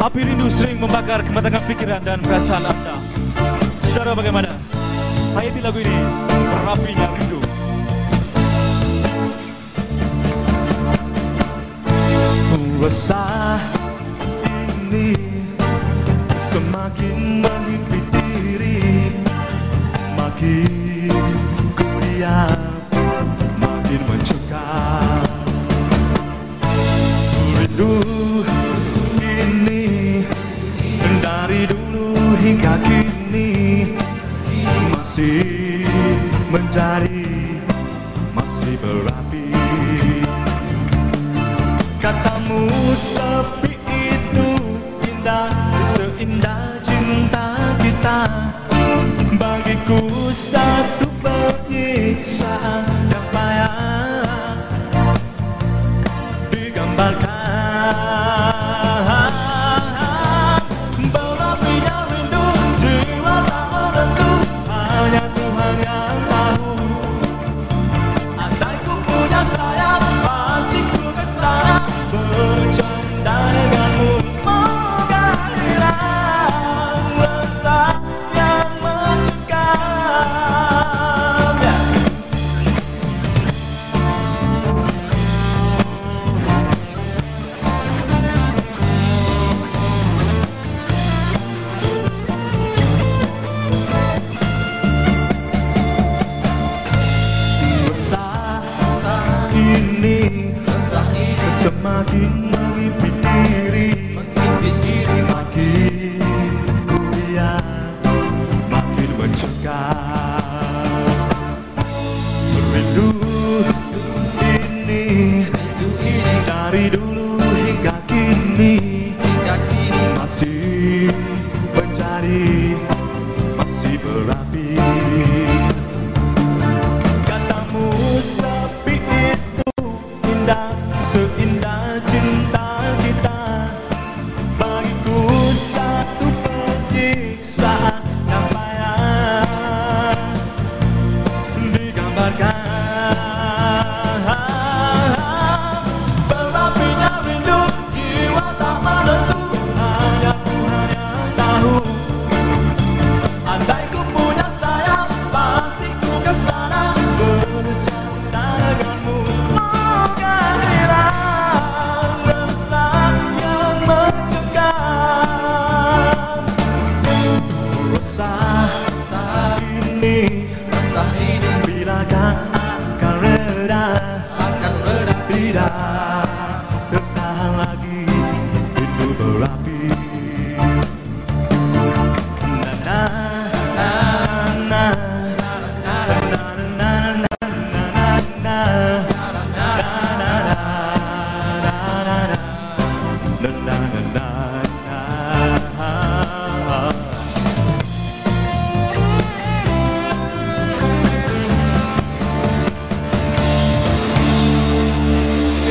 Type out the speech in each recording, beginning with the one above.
Api rindu sering membakar kematangan pikiran dan perasaan Anda. Saudara bagaimana? Hayati lagu ini, Merapinya Rindu. Resah ini semakin menghimpit diri Makin hingga kini Masih menjadi, masih berapi. Katamu sepi itu indah Seindah cinta kita Semakin mengimpit diri Makin ku lihat Makin mencekam Rindu ini Dari dulu hingga kini Masih menjadi Masih berapi Katamu sepi itu indah Seindah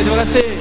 que.